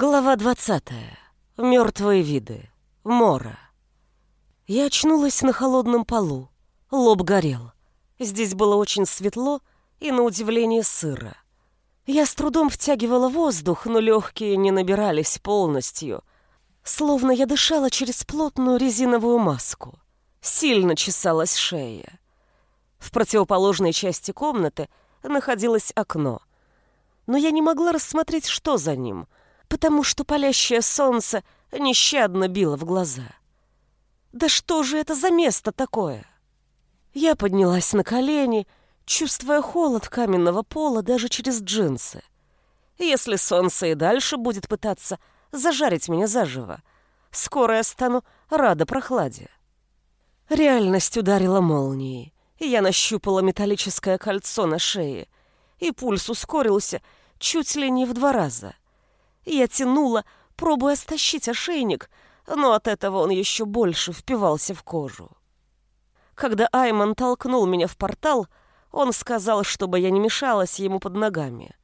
Глава двадцатая. Мертвые виды. Мора. Я очнулась на холодном полу. Лоб горел. Здесь было очень светло и, на удивление, сыро. Я с трудом втягивала воздух, но легкие не набирались полностью. Словно я дышала через плотную резиновую маску. Сильно чесалась шея. В противоположной части комнаты находилось окно. Но я не могла рассмотреть, что за ним — потому что палящее солнце нещадно било в глаза. Да что же это за место такое? Я поднялась на колени, чувствуя холод каменного пола даже через джинсы. Если солнце и дальше будет пытаться зажарить меня заживо, скоро я стану рада прохладе. Реальность ударила молнией, и я нащупала металлическое кольцо на шее, и пульс ускорился чуть ли не в два раза — я тянула, пробуя стащить ошейник, но от этого он еще больше впивался в кожу. Когда Айман толкнул меня в портал, он сказал, чтобы я не мешалась ему под ногами.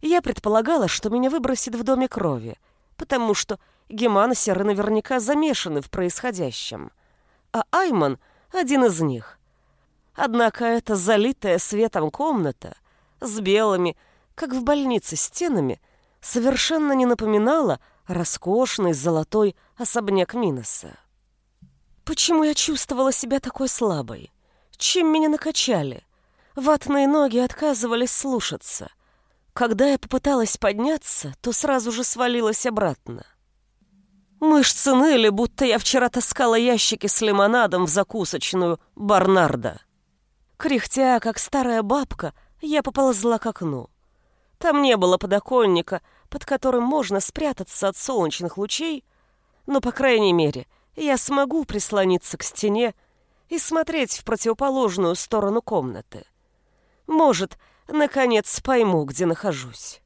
Я предполагала, что меня выбросит в доме крови, потому что гемансеры наверняка замешаны в происходящем. А Айман — один из них. Однако эта залитая светом комната с белыми, как в больнице, стенами — совершенно не напоминала роскошный золотой особняк Миноса. Почему я чувствовала себя такой слабой? Чем меня накачали? Ватные ноги отказывались слушаться. Когда я попыталась подняться, то сразу же свалилась обратно. Мышцы ныли, будто я вчера таскала ящики с лимонадом в закусочную Барнарда. Кряхтя, как старая бабка, я поползла к окну. Там не было подоконника, под которым можно спрятаться от солнечных лучей, но, по крайней мере, я смогу прислониться к стене и смотреть в противоположную сторону комнаты. Может, наконец пойму, где нахожусь.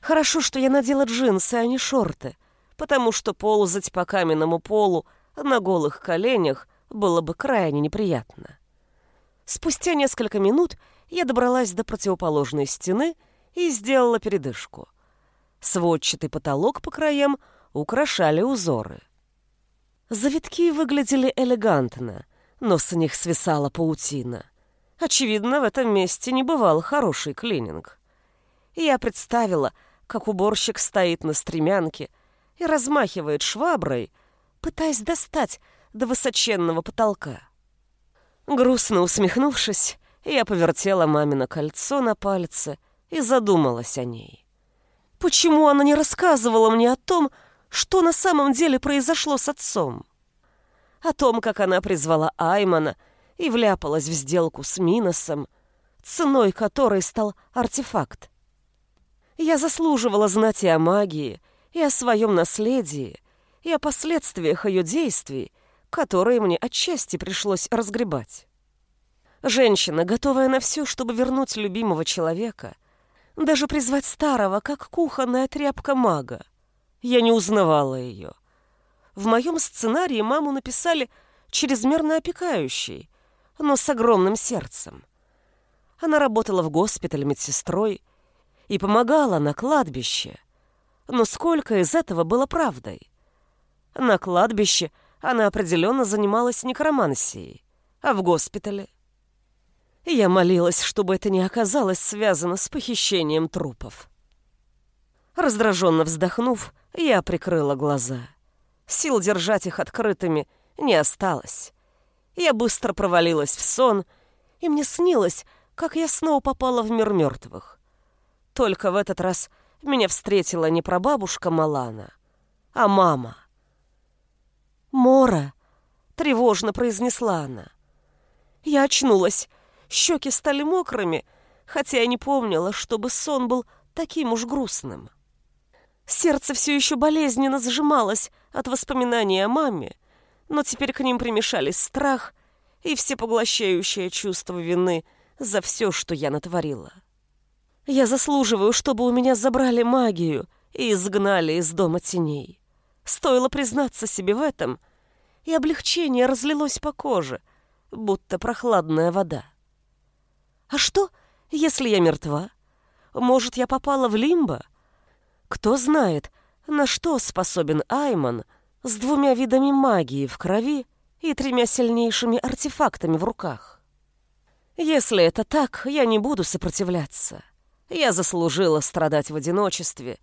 Хорошо, что я надела джинсы, а не шорты, потому что ползать по каменному полу на голых коленях было бы крайне неприятно. Спустя несколько минут я добралась до противоположной стены — и сделала передышку. Сводчатый потолок по краям украшали узоры. Завитки выглядели элегантно, но с них свисала паутина. Очевидно, в этом месте не бывал хороший клининг. Я представила, как уборщик стоит на стремянке и размахивает шваброй, пытаясь достать до высоченного потолка. Грустно усмехнувшись, я повертела мамино кольцо на пальце — и задумалась о ней. Почему она не рассказывала мне о том, что на самом деле произошло с отцом? О том, как она призвала Аймана и вляпалась в сделку с Миносом, ценой которой стал артефакт. Я заслуживала знать и о магии, и о своем наследии, и о последствиях ее действий, которые мне отчасти пришлось разгребать. Женщина, готовая на все, чтобы вернуть любимого человека, даже призвать старого, как кухонная тряпка мага. Я не узнавала ее. В моем сценарии маму написали чрезмерно опекающей, но с огромным сердцем. Она работала в госпитале медсестрой и помогала на кладбище. Но сколько из этого было правдой? На кладбище она определенно занималась некромансией, а в госпитале — я молилась, чтобы это не оказалось связано с похищением трупов. Раздраженно вздохнув, я прикрыла глаза. Сил держать их открытыми не осталось. Я быстро провалилась в сон, и мне снилось, как я снова попала в мир мертвых. Только в этот раз меня встретила не прабабушка Малана, а мама. «Мора!» — тревожно произнесла она. Я очнулась Щеки стали мокрыми, хотя я не помнила, чтобы сон был таким уж грустным. Сердце все еще болезненно сжималось от воспоминаний о маме, но теперь к ним примешались страх и всепоглощающее чувство вины за все, что я натворила. Я заслуживаю, чтобы у меня забрали магию и изгнали из дома теней. Стоило признаться себе в этом, и облегчение разлилось по коже, будто прохладная вода. А что, если я мертва? Может, я попала в лимбо? Кто знает, на что способен Айман с двумя видами магии в крови и тремя сильнейшими артефактами в руках. Если это так, я не буду сопротивляться. Я заслужила страдать в одиночестве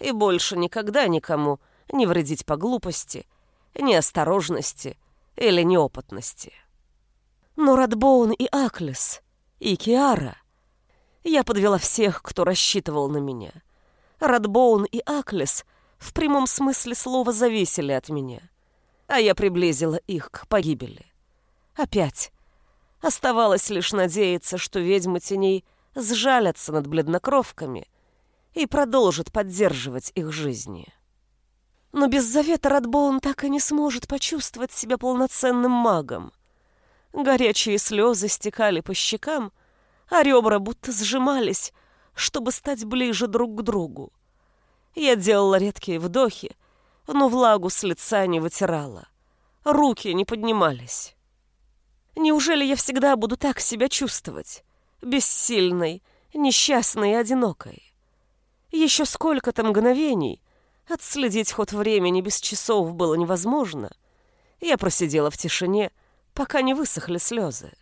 и больше никогда никому не вредить по глупости, неосторожности или неопытности. Но Радбоун и Аклес, и Киара... Я подвела всех, кто рассчитывал на меня. Радбоун и Аклес в прямом смысле слова зависели от меня, а я приблизила их к погибели. Опять. Оставалось лишь надеяться, что ведьмы теней сжалятся над бледнокровками и продолжат поддерживать их жизни. Но без завета Радбоун так и не сможет почувствовать себя полноценным магом. Горячие слезы стекали по щекам, а ребра будто сжимались, чтобы стать ближе друг к другу. Я делала редкие вдохи, но влагу с лица не вытирала. Руки не поднимались. Неужели я всегда буду так себя чувствовать? Бессильной, несчастной и одинокой. Еще сколько-то мгновений, отследить ход времени без часов было невозможно. Я просидела в тишине, пока не высохли слезы.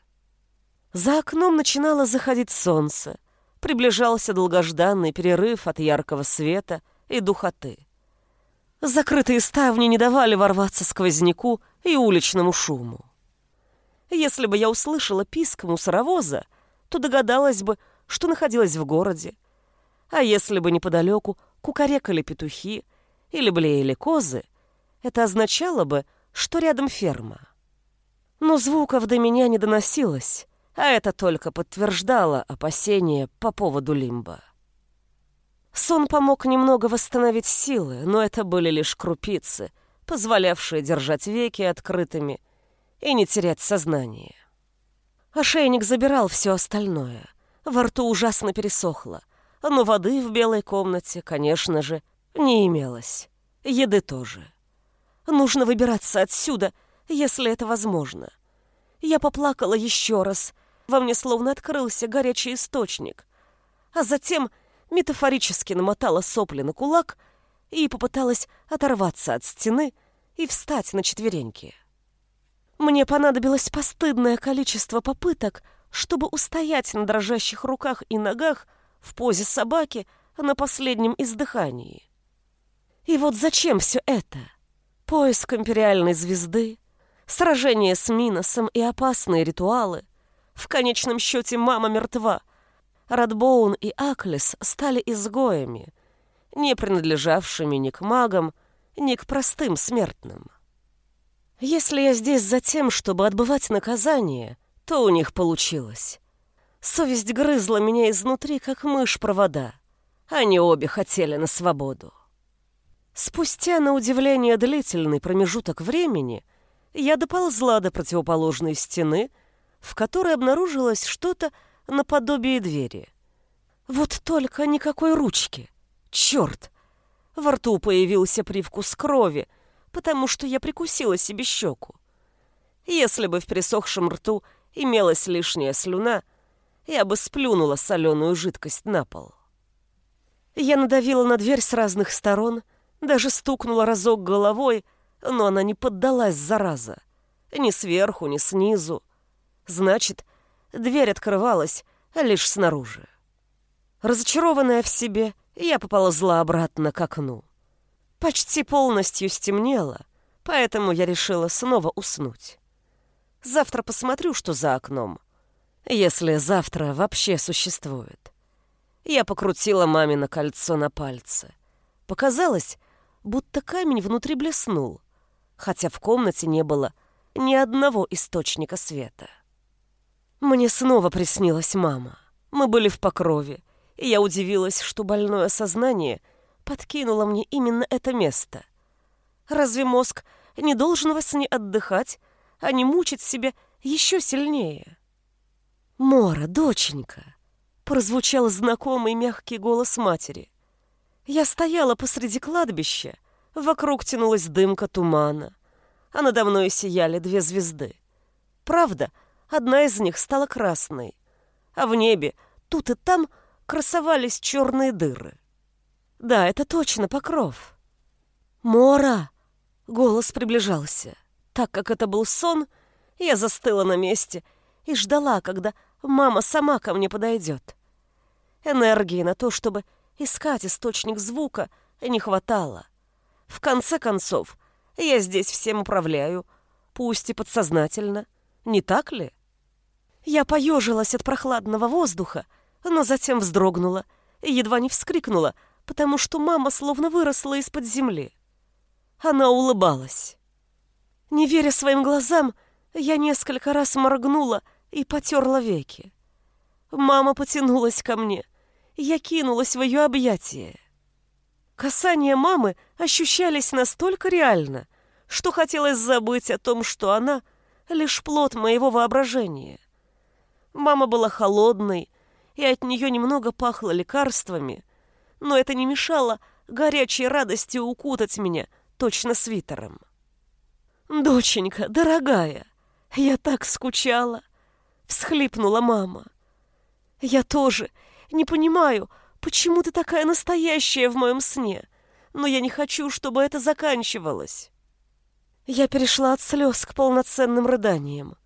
За окном начинало заходить солнце, приближался долгожданный перерыв от яркого света и духоты. Закрытые ставни не давали ворваться сквозняку и уличному шуму. Если бы я услышала писк мусоровоза, то догадалась бы, что находилась в городе. А если бы неподалеку кукарекали петухи или блеяли козы, это означало бы, что рядом ферма. Но звуков до меня не доносилось, а это только подтверждало опасения по поводу лимба. Сон помог немного восстановить силы, но это были лишь крупицы, позволявшие держать веки открытыми и не терять сознание. Ошейник забирал все остальное. Во рту ужасно пересохло, но воды в белой комнате, конечно же, не имелось. Еды тоже. Нужно выбираться отсюда, если это возможно. Я поплакала еще раз. Во мне словно открылся горячий источник. А затем метафорически намотала сопли на кулак и попыталась оторваться от стены и встать на четвереньки. Мне понадобилось постыдное количество попыток, чтобы устоять на дрожащих руках и ногах в позе собаки на последнем издыхании. И вот зачем все это? Поиск империальной звезды, сражение с Миносом и опасные ритуалы. В конечном счете мама мертва — Радбоун и Аклес стали изгоями, не принадлежавшими ни к магам, ни к простым смертным. Если я здесь за тем, чтобы отбывать наказание, то у них получилось. Совесть грызла меня изнутри, как мышь провода. Они обе хотели на свободу. Спустя, на удивление, длительный промежуток времени я доползла до противоположной стены, в которой обнаружилось что-то, наподобие двери. Вот только никакой ручки. Черт! Во рту появился привкус крови, потому что я прикусила себе щеку. Если бы в пересохшем рту имелась лишняя слюна, я бы сплюнула соленую жидкость на пол. Я надавила на дверь с разных сторон, даже стукнула разок головой, но она не поддалась, зараза. Ни сверху, ни снизу. Значит, Дверь открывалась лишь снаружи. Разочарованная в себе, я поползла обратно к окну. Почти полностью стемнело, поэтому я решила снова уснуть. Завтра посмотрю, что за окном. Если завтра вообще существует. Я покрутила мамино кольцо на пальце. Показалось, будто камень внутри блеснул, хотя в комнате не было ни одного источника света. Мне снова приснилась мама. Мы были в покрове, и я удивилась, что больное сознание подкинуло мне именно это место. Разве мозг не должен во сне отдыхать, а не мучить себя еще сильнее? «Мора, доченька!» — прозвучал знакомый мягкий голос матери. Я стояла посреди кладбища, вокруг тянулась дымка тумана, а надо мной сияли две звезды. Правда, Одна из них стала красной, а в небе тут и там красовались черные дыры. Да, это точно покров. «Мора!» — голос приближался. Так как это был сон, я застыла на месте и ждала, когда мама сама ко мне подойдет. Энергии на то, чтобы искать источник звука, не хватало. В конце концов, я здесь всем управляю, пусть и подсознательно. Не так ли? Я поежилась от прохладного воздуха, но затем вздрогнула и едва не вскрикнула, потому что мама словно выросла из-под земли. Она улыбалась. Не веря своим глазам, я несколько раз моргнула и потерла веки. Мама потянулась ко мне. Я кинулась в ее объятия. Касания мамы ощущались настолько реально, что хотелось забыть о том, что она — лишь плод моего воображения. Мама была холодной, и от нее немного пахло лекарствами, но это не мешало горячей радости укутать меня точно свитером. «Доченька, дорогая, я так скучала!» — всхлипнула мама. «Я тоже не понимаю, почему ты такая настоящая в моем сне, но я не хочу, чтобы это заканчивалось». Я перешла от слез к полноценным рыданиям.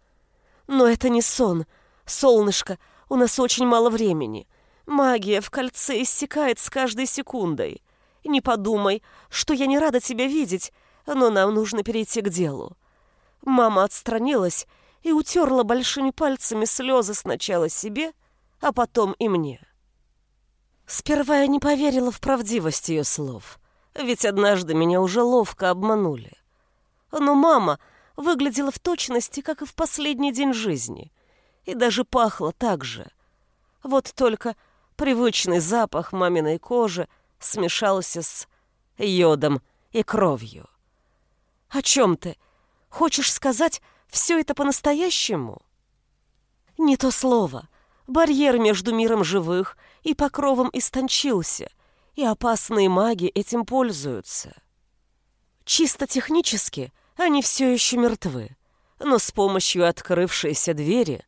Но это не сон. Солнышко, у нас очень мало времени. Магия в кольце иссякает с каждой секундой. Не подумай, что я не рада тебя видеть, но нам нужно перейти к делу. Мама отстранилась и утерла большими пальцами слезы сначала себе, а потом и мне. Сперва я не поверила в правдивость ее слов, ведь однажды меня уже ловко обманули. Но мама выглядела в точности, как и в последний день жизни, и даже пахла так же. Вот только привычный запах маминой кожи смешался с йодом и кровью. «О чем ты? Хочешь сказать, все это по-настоящему?» «Не то слово. Барьер между миром живых и покровом истончился, и опасные маги этим пользуются. Чисто технически они все еще мертвы, но с помощью открывшейся двери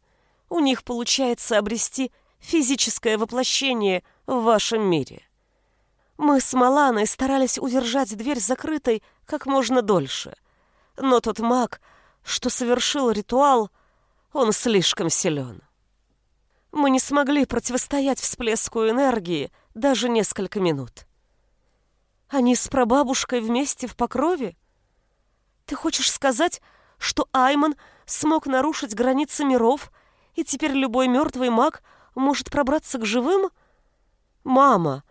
у них получается обрести физическое воплощение в вашем мире. Мы с Маланой старались удержать дверь закрытой как можно дольше, но тот маг, что совершил ритуал, он слишком силен. Мы не смогли противостоять всплеску энергии даже несколько минут. Они с прабабушкой вместе в покрове? Ты хочешь сказать, что Айман смог нарушить границы миров, и теперь любой мертвый маг может пробраться к живым? Мама,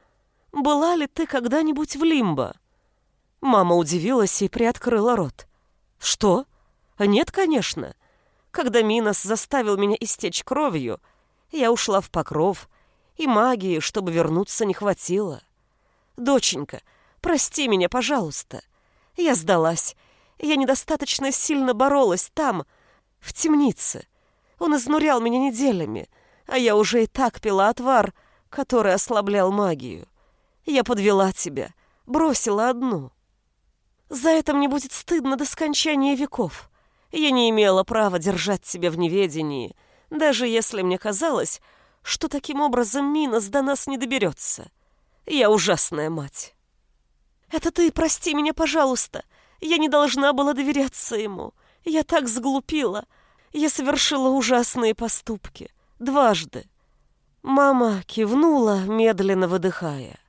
была ли ты когда-нибудь в Лимбо? Мама удивилась и приоткрыла рот. Что? Нет, конечно. Когда Минос заставил меня истечь кровью, я ушла в покров, и магии, чтобы вернуться, не хватило. Доченька, прости меня, пожалуйста. Я сдалась. Я недостаточно сильно боролась там, в темнице. Он изнурял меня неделями, а я уже и так пила отвар, который ослаблял магию. Я подвела тебя, бросила одну. За это мне будет стыдно до скончания веков. Я не имела права держать тебя в неведении — даже если мне казалось, что таким образом Минос до нас не доберется. Я ужасная мать. Это ты прости меня, пожалуйста. Я не должна была доверяться ему. Я так сглупила. Я совершила ужасные поступки. Дважды. Мама кивнула, медленно выдыхая.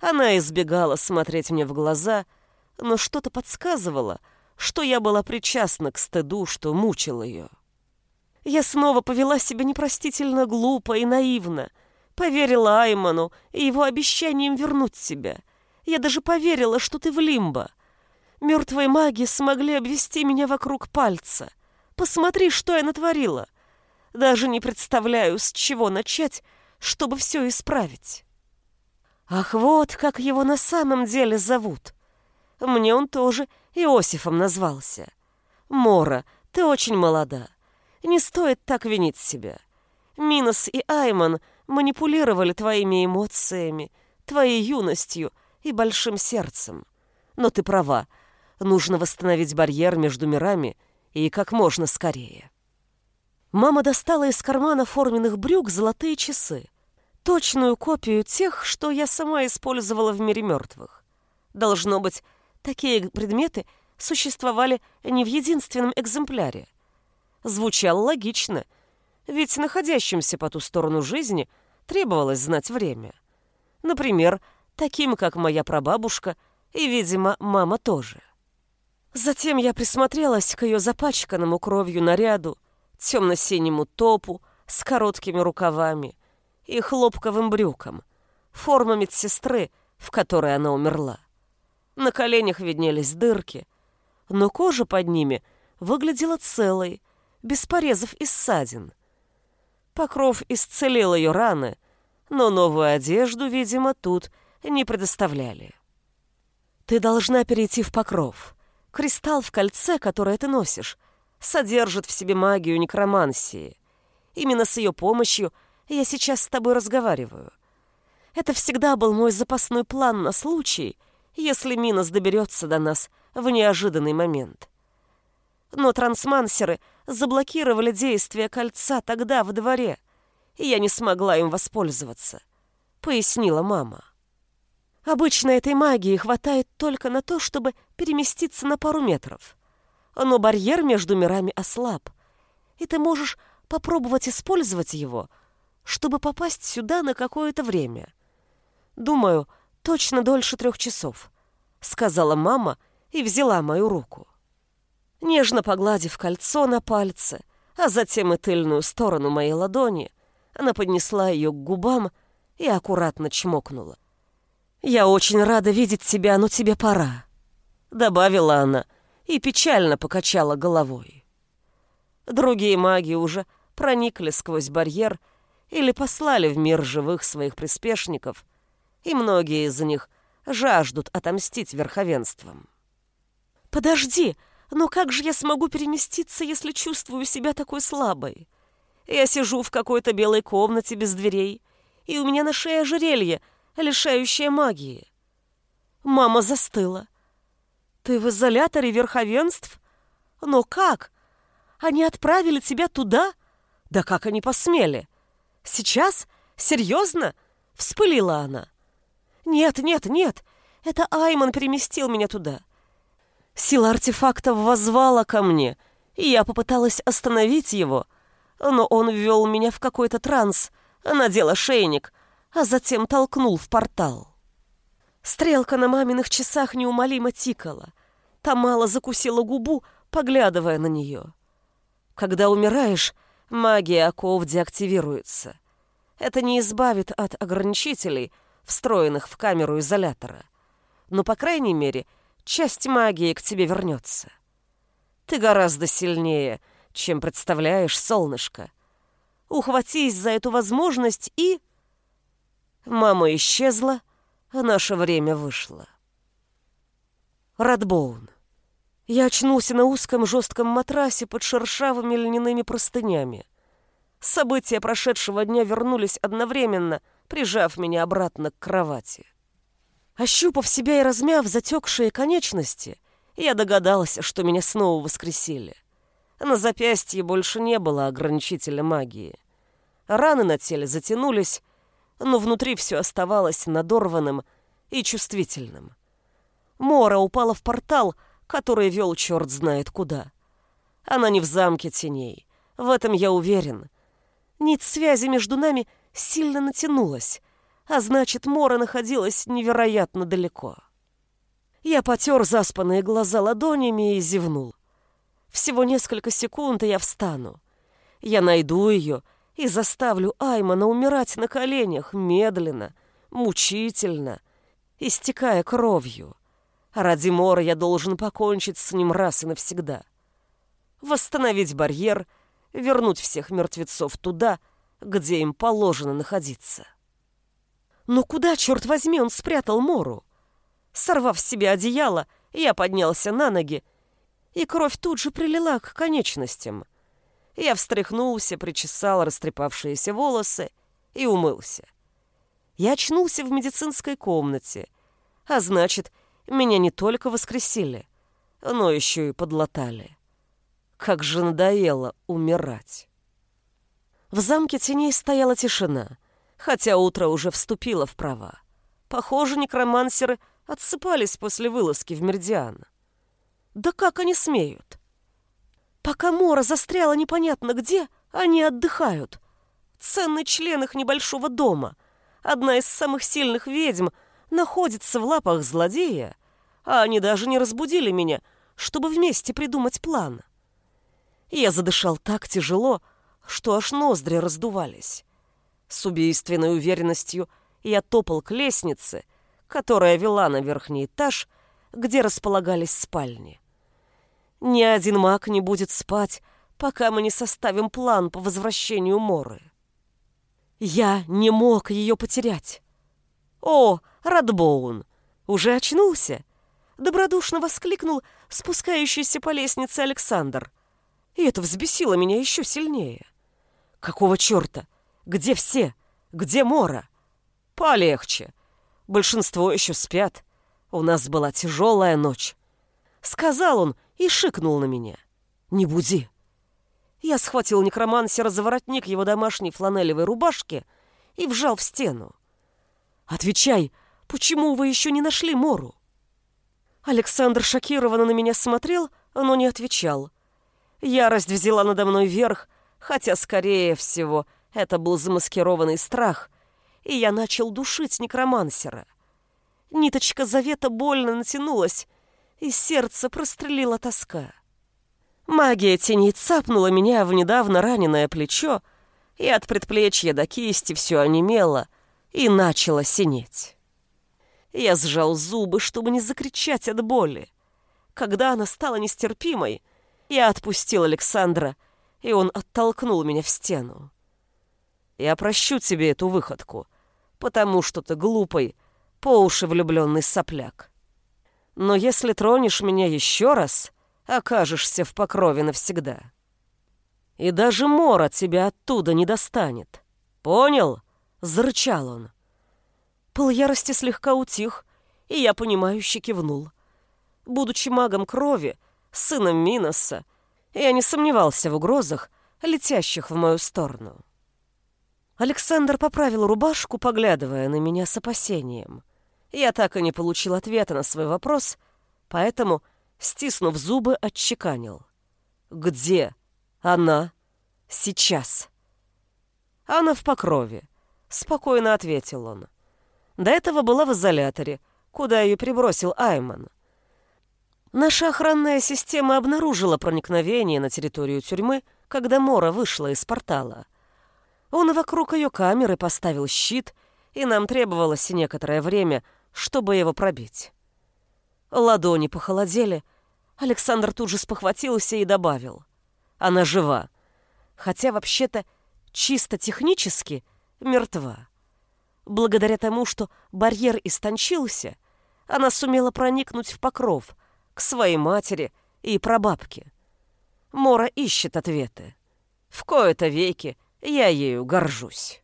Она избегала смотреть мне в глаза, но что-то подсказывало, что я была причастна к стыду, что мучил ее. Я снова повела себя непростительно глупо и наивно. Поверила Айману и его обещаниям вернуть тебя. Я даже поверила, что ты в лимбо. Мертвые маги смогли обвести меня вокруг пальца. Посмотри, что я натворила. Даже не представляю, с чего начать, чтобы все исправить. Ах, вот как его на самом деле зовут. Мне он тоже Иосифом назвался. Мора, ты очень молода. Не стоит так винить себя. Минос и Айман манипулировали твоими эмоциями, твоей юностью и большим сердцем. Но ты права, нужно восстановить барьер между мирами и как можно скорее. Мама достала из кармана форменных брюк золотые часы. точную копию тех, что я сама использовала в мире мертвых. Должно быть, такие предметы существовали не в единственном экземпляре. Звучало логично, ведь находящимся по ту сторону жизни требовалось знать время. Например, таким, как моя прабабушка и, видимо, мама тоже. Затем я присмотрелась к ее запачканному кровью наряду, темно-синему топу с короткими рукавами и хлопковым брюкам, форма медсестры, в которой она умерла. На коленях виднелись дырки, но кожа под ними выглядела целой, без порезов и ссадин. Покров исцелил ее раны, но новую одежду, видимо, тут не предоставляли. Ты должна перейти в покров. Кристалл в кольце, которое ты носишь, содержит в себе магию некромансии. Именно с ее помощью я сейчас с тобой разговариваю. Это всегда был мой запасной план на случай, если Минос доберется до нас в неожиданный момент. Но трансмансеры заблокировали действие кольца тогда в дворе, и я не смогла им воспользоваться, пояснила мама. Обычно этой магии хватает только на то, чтобы переместиться на пару метров. Но барьер между мирами ослаб, и ты можешь попробовать использовать его, чтобы попасть сюда на какое-то время. Думаю, точно дольше трех часов», — сказала мама и взяла мою руку. Нежно погладив кольцо на пальце, а затем и тыльную сторону моей ладони, она поднесла ее к губам и аккуратно чмокнула. «Я очень рада видеть тебя, но тебе пора», — добавила она и печально покачала головой. Другие маги уже проникли сквозь барьер или послали в мир живых своих приспешников, и многие из них жаждут отомстить верховенством. «Подожди, но как же я смогу переместиться, если чувствую себя такой слабой? Я сижу в какой-то белой комнате без дверей, и у меня на шее ожерелье — лишающая магии. Мама застыла. Ты в изоляторе верховенств? Но как? Они отправили тебя туда? Да как они посмели? Сейчас? Серьезно? Вспылила она. Нет, нет, нет. Это Айман переместил меня туда. Сила артефактов возвала ко мне, и я попыталась остановить его, но он ввел меня в какой-то транс, надел ошейник, а затем толкнул в портал. Стрелка на маминых часах неумолимо тикала. Тамала закусила губу, поглядывая на нее. Когда умираешь, магия оков деактивируется. Это не избавит от ограничителей, встроенных в камеру изолятора. Но, по крайней мере, часть магии к тебе вернется. Ты гораздо сильнее, чем представляешь, солнышко. Ухватись за эту возможность и... Мама исчезла, а наше время вышло. Радбоун. Я очнулся на узком жестком матрасе под шершавыми льняными простынями. События прошедшего дня вернулись одновременно, прижав меня обратно к кровати. Ощупав себя и размяв затекшие конечности, я догадался, что меня снова воскресили. На запястье больше не было ограничителя магии. Раны на теле затянулись, но внутри все оставалось надорванным и чувствительным. Мора упала в портал, который вел черт знает куда. Она не в замке теней, в этом я уверен. Нить связи между нами сильно натянулась, а значит, Мора находилась невероятно далеко. Я потер заспанные глаза ладонями и зевнул. Всего несколько секунд, и я встану. Я найду ее — и заставлю Аймана умирать на коленях медленно, мучительно, истекая кровью. ради Мора я должен покончить с ним раз и навсегда. Восстановить барьер, вернуть всех мертвецов туда, где им положено находиться. Но куда, черт возьми, он спрятал Мору? Сорвав с себя одеяло, я поднялся на ноги, и кровь тут же прилила к конечностям — я встряхнулся, причесал растрепавшиеся волосы и умылся. Я очнулся в медицинской комнате, а значит, меня не только воскресили, но еще и подлатали. Как же надоело умирать. В замке теней стояла тишина. Хотя утро уже вступило в права. Похоже, некромансеры отсыпались после вылазки в Меридиан. Да как они смеют? Пока Мора застряла непонятно где, они отдыхают. Ценный член их небольшого дома, одна из самых сильных ведьм, находится в лапах злодея, а они даже не разбудили меня, чтобы вместе придумать план. Я задышал так тяжело, что аж ноздри раздувались. С убийственной уверенностью я топал к лестнице, которая вела на верхний этаж, где располагались спальни. Ни один маг не будет спать, пока мы не составим план по возвращению Моры. Я не мог ее потерять. «О, Радбоун, уже очнулся?» Добродушно воскликнул спускающийся по лестнице Александр. И это взбесило меня еще сильнее. «Какого черта? Где все? Где Мора?» «Полегче. Большинство еще спят. У нас была тяжелая ночь». Сказал он и шикнул на меня. «Не буди». Я схватил некромансера за воротник его домашней фланелевой рубашки и вжал в стену. «Отвечай, почему вы еще не нашли Мору?» Александр шокированно на меня смотрел, но не отвечал. Ярость взяла надо мной верх, хотя, скорее всего, это был замаскированный страх, и я начал душить некромансера. Ниточка завета больно натянулась, и сердце прострелила тоска. Магия теней цапнула меня в недавно раненое плечо, и от предплечья до кисти все онемело и начало синеть. Я сжал зубы, чтобы не закричать от боли. Когда она стала нестерпимой, я отпустил Александра, и он оттолкнул меня в стену. Я прощу тебе эту выходку, потому что ты глупый, по уши влюбленный сопляк. Но если тронешь меня еще раз, окажешься в покрове навсегда. И даже Мора тебя оттуда не достанет. Понял? Зарычал он. Пыл ярости слегка утих, и я понимающе кивнул. Будучи магом крови, сыном Миноса, я не сомневался в угрозах, летящих в мою сторону. Александр поправил рубашку, поглядывая на меня с опасением. Я так и не получил ответа на свой вопрос, поэтому стиснув зубы, отчеканил. «Где она сейчас?» «Она в покрове», — спокойно ответил он. До этого была в изоляторе, куда ее прибросил Айман. Наша охранная система обнаружила проникновение на территорию тюрьмы, когда Мора вышла из портала. Он вокруг ее камеры поставил щит, и нам требовалось некоторое время, чтобы его пробить. Ладони похолодели. Александр тут же спохватился и добавил. Она жива. Хотя вообще-то чисто технически мертва. Благодаря тому, что барьер истончился, она сумела проникнуть в покров к своей матери и прабабке. Мора ищет ответы. В кои-то веки я ею горжусь.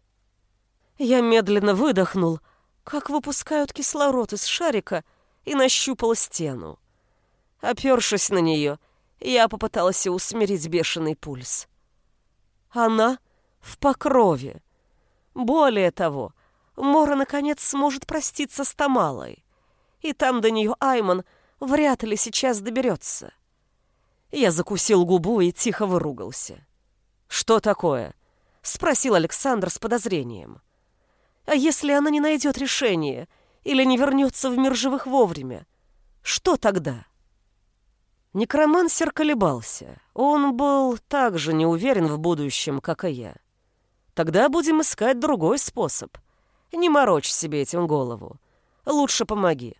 Я медленно выдохнул, как выпускают кислород из шарика — и нащупала стену. Опершись на нее, я попыталась усмирить бешеный пульс. Она в покрове. Более того, Мора наконец сможет проститься с Тамалой. И там до нее Айман вряд ли сейчас доберется. Я закусил губу и тихо выругался. «Что такое?» — спросил Александр с подозрением. «А если она не найдет решения или не вернется в мир живых вовремя? Что тогда? Некромансер колебался. Он был так же не уверен в будущем, как и я. Тогда будем искать другой способ. Не морочь себе этим голову. Лучше помоги.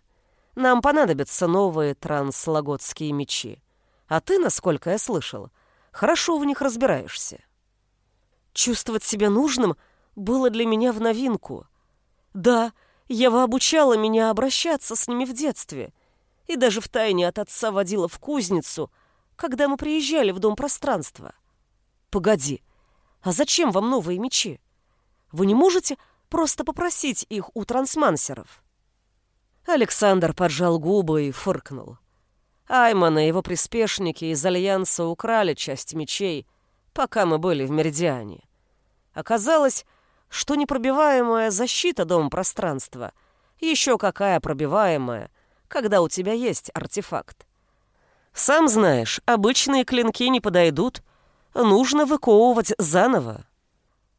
Нам понадобятся новые транслогодские мечи. А ты, насколько я слышал, хорошо в них разбираешься. Чувствовать себя нужным было для меня в новинку. Да, Ева обучала меня обращаться с ними в детстве и даже втайне от отца водила в кузницу, когда мы приезжали в Дом пространства. Погоди, а зачем вам новые мечи? Вы не можете просто попросить их у трансмансеров? Александр поджал губы и фыркнул. Айман и его приспешники из Альянса украли часть мечей, пока мы были в Меридиане. Оказалось, что непробиваемая защита дом-пространства еще какая пробиваемая, когда у тебя есть артефакт. Сам знаешь, обычные клинки не подойдут, нужно выковывать заново.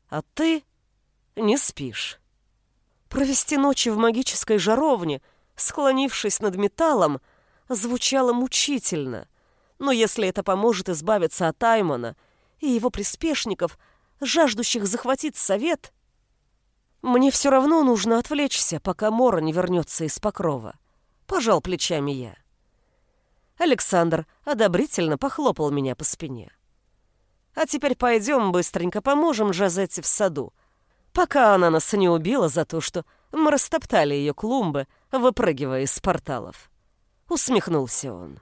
А ты не спишь. Провести ночи в магической жаровне, склонившись над металлом, звучало мучительно. Но если это поможет избавиться от Аймана и его приспешников, жаждущих захватить совет, мне все равно нужно отвлечься, пока Мора не вернется из покрова. Пожал плечами я. Александр одобрительно похлопал меня по спине. А теперь пойдем быстренько поможем Джазетте в саду, пока она нас не убила за то, что мы растоптали ее клумбы, выпрыгивая из порталов. Усмехнулся он.